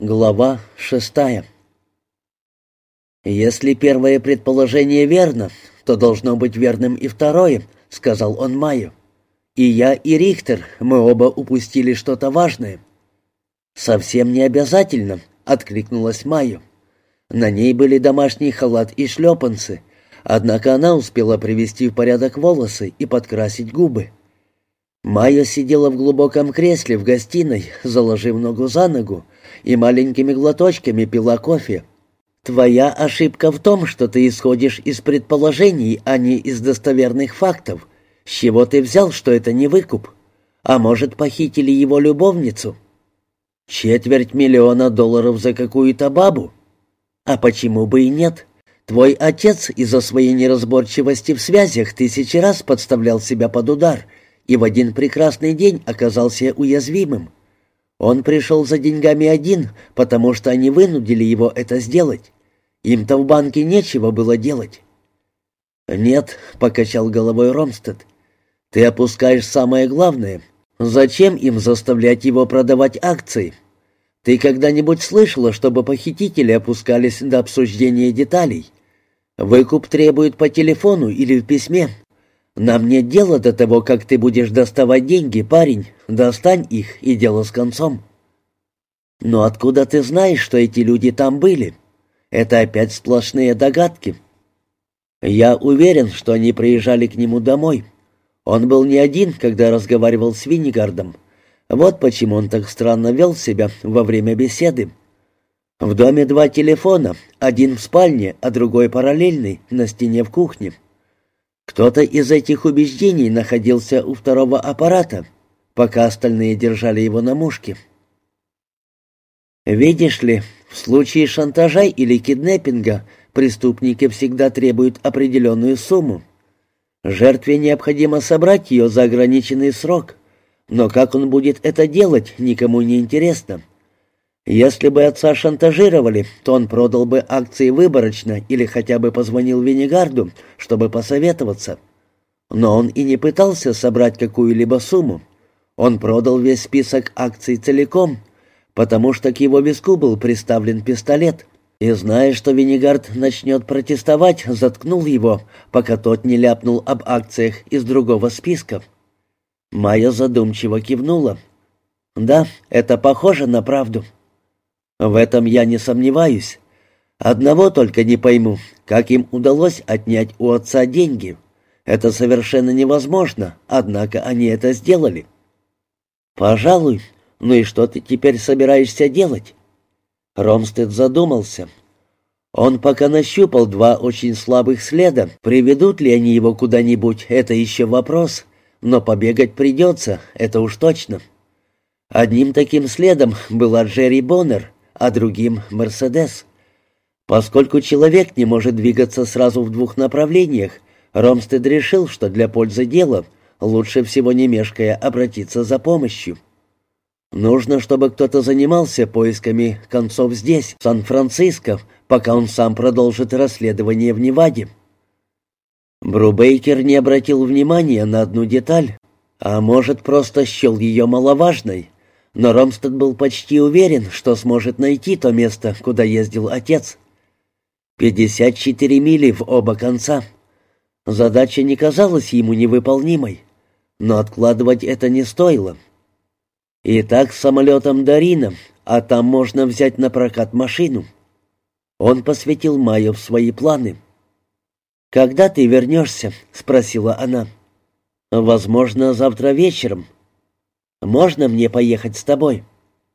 Глава шестая «Если первое предположение верно, то должно быть верным и второе», — сказал он Майю. «И я, и Рихтер, мы оба упустили что-то важное». «Совсем не обязательно», — откликнулась Майю. На ней были домашний халат и шлепанцы, однако она успела привести в порядок волосы и подкрасить губы. Майя сидела в глубоком кресле в гостиной, заложив ногу за ногу, и маленькими глоточками пила кофе. «Твоя ошибка в том, что ты исходишь из предположений, а не из достоверных фактов. С чего ты взял, что это не выкуп? А может, похитили его любовницу?» «Четверть миллиона долларов за какую-то бабу?» «А почему бы и нет?» Твой отец из-за своей неразборчивости в связях тысячи раз подставлял себя под удар и в один прекрасный день оказался уязвимым. Он пришел за деньгами один, потому что они вынудили его это сделать. Им-то в банке нечего было делать. «Нет», — покачал головой Ромстед, — «ты опускаешь самое главное. Зачем им заставлять его продавать акции? Ты когда-нибудь слышала, чтобы похитители опускались до обсуждения деталей? Выкуп требуют по телефону или в письме, «Нам нет дела до того, как ты будешь доставать деньги, парень. Достань их, и дело с концом». «Но откуда ты знаешь, что эти люди там были? Это опять сплошные догадки». «Я уверен, что они приезжали к нему домой. Он был не один, когда разговаривал с Виннигардом. Вот почему он так странно вел себя во время беседы. В доме два телефона, один в спальне, а другой параллельный, на стене в кухне». Кто-то из этих убеждений находился у второго аппарата, пока остальные держали его на мушке. Видишь ли, в случае шантажа или киднеппинга преступники всегда требуют определенную сумму. Жертве необходимо собрать ее за ограниченный срок, но как он будет это делать, никому не интересно. Если бы отца шантажировали, то он продал бы акции выборочно или хотя бы позвонил Венегарду, чтобы посоветоваться. Но он и не пытался собрать какую-либо сумму. Он продал весь список акций целиком, потому что к его виску был приставлен пистолет. И зная, что Венегард начнет протестовать, заткнул его, пока тот не ляпнул об акциях из другого списка. Майя задумчиво кивнула. «Да, это похоже на правду». В этом я не сомневаюсь. Одного только не пойму, как им удалось отнять у отца деньги. Это совершенно невозможно, однако они это сделали. Пожалуй. Ну и что ты теперь собираешься делать? Ромстед задумался. Он пока нащупал два очень слабых следа. Приведут ли они его куда-нибудь, это еще вопрос. Но побегать придется, это уж точно. Одним таким следом была Джерри Боннер, а другим — «Мерседес». Поскольку человек не может двигаться сразу в двух направлениях, Ромстед решил, что для пользы дела лучше всего не мешкая обратиться за помощью. Нужно, чтобы кто-то занимался поисками концов здесь, в Сан-Франциско, пока он сам продолжит расследование в Неваде. Брубейкер не обратил внимания на одну деталь, а может, просто счел ее маловажной но Ромстед был почти уверен, что сможет найти то место, куда ездил отец. 54 мили в оба конца. Задача не казалась ему невыполнимой, но откладывать это не стоило. Итак, с самолетом до Рина, а там можно взять на прокат машину. Он посвятил Майю в свои планы. «Когда ты вернешься?» — спросила она. «Возможно, завтра вечером». Можно мне поехать с тобой?»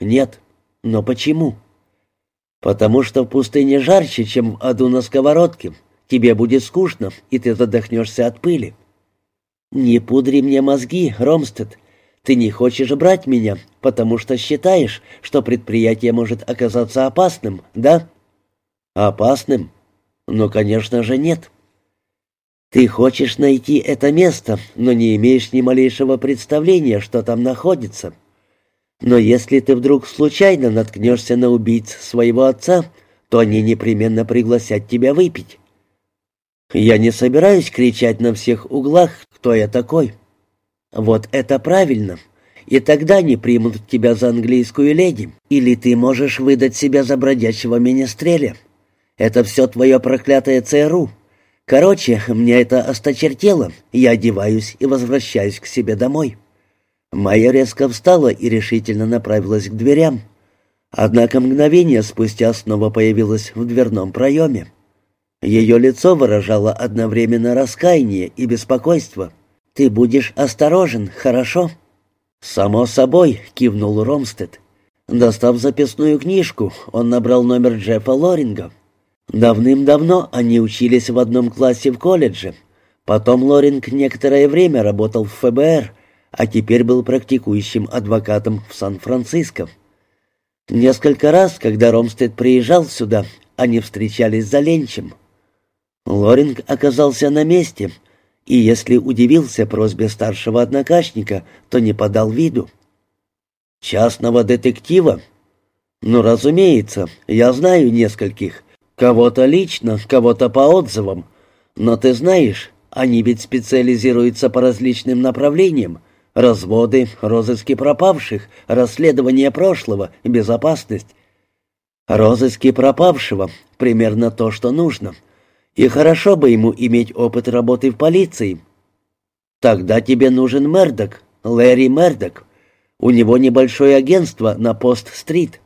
«Нет». «Но почему?» «Потому что в пустыне жарче, чем в аду на сковородке. Тебе будет скучно, и ты задохнешься от пыли». «Не пудри мне мозги, Ромстед. Ты не хочешь брать меня, потому что считаешь, что предприятие может оказаться опасным, да?» «Опасным? Ну, конечно же, нет». Ты хочешь найти это место, но не имеешь ни малейшего представления, что там находится. Но если ты вдруг случайно наткнешься на убийц своего отца, то они непременно пригласят тебя выпить. Я не собираюсь кричать на всех углах, кто я такой. Вот это правильно. и тогда они примут тебя за английскую леди, или ты можешь выдать себя за бродячего министреля. Это все твое проклятое ЦРУ. Короче, мне это осточертело, я одеваюсь и возвращаюсь к себе домой». Майя резко встала и решительно направилась к дверям. Однако мгновение спустя снова появилась в дверном проеме. Ее лицо выражало одновременно раскаяние и беспокойство. «Ты будешь осторожен, хорошо?» «Само собой», — кивнул Ромстед. Достав записную книжку, он набрал номер Джеффа Лоринга. Давным-давно они учились в одном классе в колледже. Потом Лоринг некоторое время работал в ФБР, а теперь был практикующим адвокатом в Сан-Франциско. Несколько раз, когда Ромстед приезжал сюда, они встречались за ленчем. Лоринг оказался на месте, и если удивился просьбе старшего однокашника, то не подал виду. «Частного детектива?» «Ну, разумеется, я знаю нескольких. Кого-то лично, кого-то по отзывам. Но ты знаешь, они ведь специализируются по различным направлениям, Разводы, розыски пропавших, расследование прошлого, безопасность. Розыски пропавшего — примерно то, что нужно. И хорошо бы ему иметь опыт работы в полиции. Тогда тебе нужен Мердок, Лэри Мердок. У него небольшое агентство на Пост-стрит.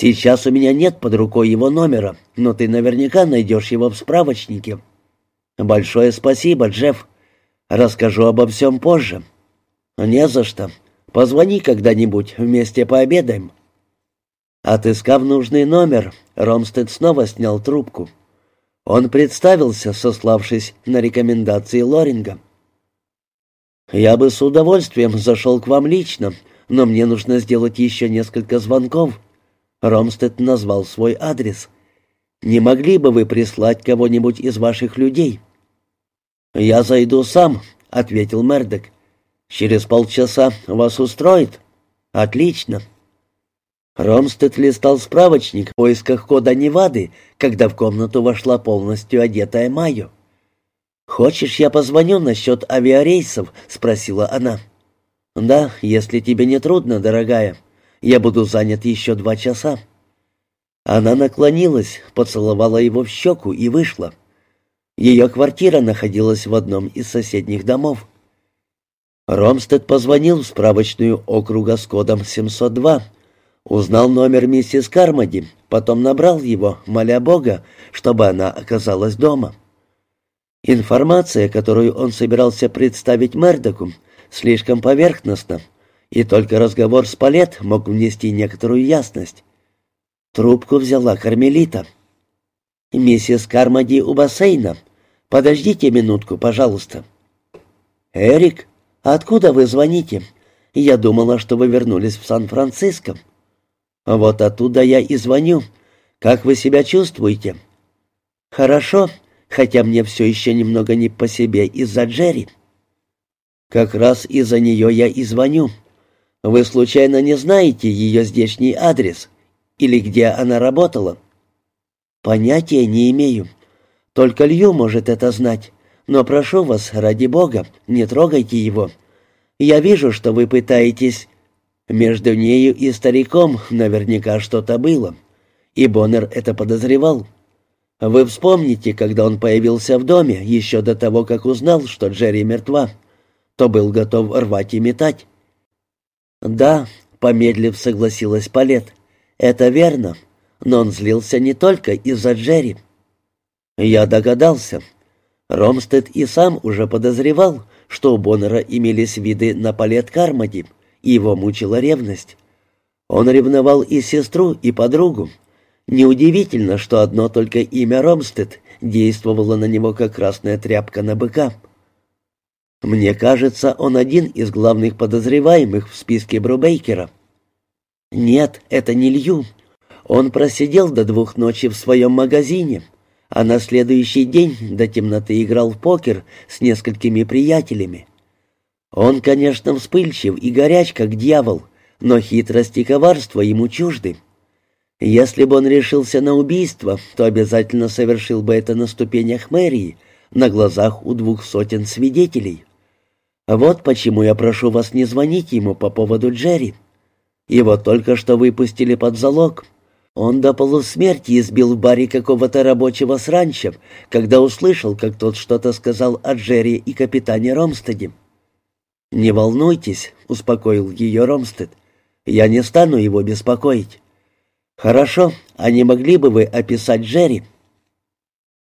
Сейчас у меня нет под рукой его номера, но ты наверняка найдешь его в справочнике. Большое спасибо, Джефф. Расскажу обо всем позже. «Не за что. Позвони когда-нибудь, вместе пообедаем». Отыскав нужный номер, Ромстед снова снял трубку. Он представился, сославшись на рекомендации Лоринга. «Я бы с удовольствием зашел к вам лично, но мне нужно сделать еще несколько звонков». Ромстед назвал свой адрес. «Не могли бы вы прислать кого-нибудь из ваших людей?» «Я зайду сам», — ответил Мердок. «Через полчаса вас устроит?» «Отлично». Ромстед листал справочник в поисках кода Невады, когда в комнату вошла полностью одетая Майю. «Хочешь, я позвоню насчет авиарейсов?» — спросила она. «Да, если тебе не трудно, дорогая. Я буду занят еще два часа». Она наклонилась, поцеловала его в щеку и вышла. Ее квартира находилась в одном из соседних домов. Ромстед позвонил в справочную округа с кодом 702, узнал номер миссис Кармоди, потом набрал его, моля Бога, чтобы она оказалась дома. Информация, которую он собирался представить Мердоку, слишком поверхностна, и только разговор с Палет мог внести некоторую ясность. Трубку взяла Кармелита. «Миссис Кармоди у бассейна. Подождите минутку, пожалуйста». «Эрик?» «Откуда вы звоните? Я думала, что вы вернулись в Сан-Франциско». «Вот оттуда я и звоню. Как вы себя чувствуете?» «Хорошо, хотя мне все еще немного не по себе из-за Джерри». «Как раз из-за нее я и звоню. Вы случайно не знаете ее здешний адрес? Или где она работала?» «Понятия не имею. Только Лью может это знать. Но прошу вас, ради Бога, не трогайте его. Я вижу, что вы пытаетесь... Между нею и стариком наверняка что-то было. И Боннер это подозревал. Вы вспомните, когда он появился в доме, еще до того, как узнал, что Джерри мертва, то был готов рвать и метать. «Да», — помедлив согласилась Палет, — «это верно, но он злился не только из-за Джерри». «Я догадался», Ромстед и сам уже подозревал, что у Боннера имелись виды на палет Кармоди, и его мучила ревность. Он ревновал и сестру, и подругу. Неудивительно, что одно только имя Ромстед действовало на него как красная тряпка на быка. Мне кажется, он один из главных подозреваемых в списке Брубейкера. Нет, это не Лью. Он просидел до двух ночи в своем магазине — а на следующий день до темноты играл в покер с несколькими приятелями. Он, конечно, вспыльчив и горяч, как дьявол, но хитрость и коварство ему чужды. Если бы он решился на убийство, то обязательно совершил бы это на ступенях мэрии, на глазах у двух сотен свидетелей. Вот почему я прошу вас не звонить ему по поводу Джерри. Его только что выпустили под залог. Он до полусмерти избил в баре какого-то рабочего с ранчо, когда услышал, как тот что-то сказал о Джерри и капитане Ромстеде. «Не волнуйтесь», — успокоил ее Ромстед. «Я не стану его беспокоить». «Хорошо, а не могли бы вы описать Джерри?»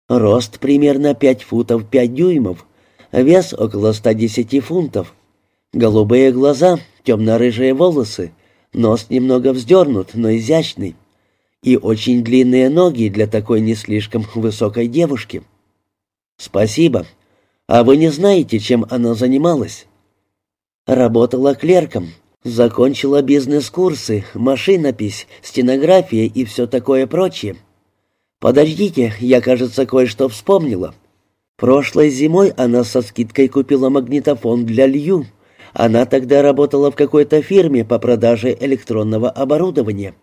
Рост примерно пять футов пять дюймов, вес около 110 фунтов, голубые глаза, темно-рыжие волосы, нос немного вздернут, но изящный, и очень длинные ноги для такой не слишком высокой девушки. «Спасибо. А вы не знаете, чем она занималась?» «Работала клерком, закончила бизнес-курсы, машинопись, стенография и все такое прочее. Подождите, я, кажется, кое-что вспомнила. Прошлой зимой она со скидкой купила магнитофон для Лью. Она тогда работала в какой-то фирме по продаже электронного оборудования».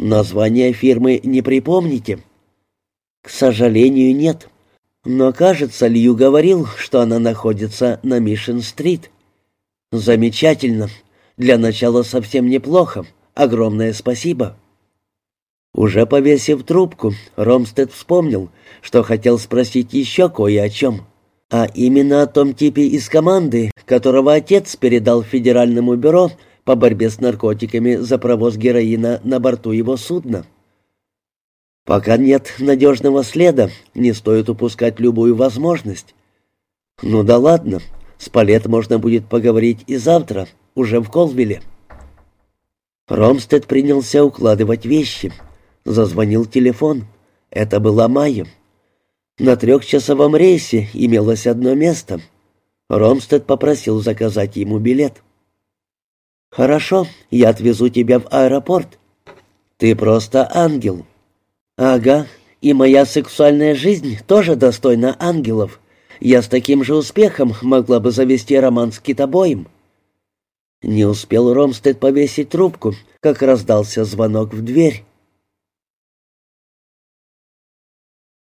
Название фирмы не припомните? К сожалению, нет. Но, кажется, Лью говорил, что она находится на Мишен-стрит. Замечательно. Для начала совсем неплохо. Огромное спасибо. Уже повесив трубку, Ромстед вспомнил, что хотел спросить еще кое о чем. А именно о том типе из команды, которого отец передал Федеральному бюро по борьбе с наркотиками за провоз героина на борту его судна. Пока нет надежного следа, не стоит упускать любую возможность. Ну да ладно, с Палет можно будет поговорить и завтра, уже в Колвилле. Ромстед принялся укладывать вещи. Зазвонил телефон. Это была Майя. На трехчасовом рейсе имелось одно место. Ромстед попросил заказать ему билет. «Хорошо, я отвезу тебя в аэропорт». «Ты просто ангел». «Ага, и моя сексуальная жизнь тоже достойна ангелов. Я с таким же успехом могла бы завести роман с китобоем». Не успел Ромстед повесить трубку, как раздался звонок в дверь.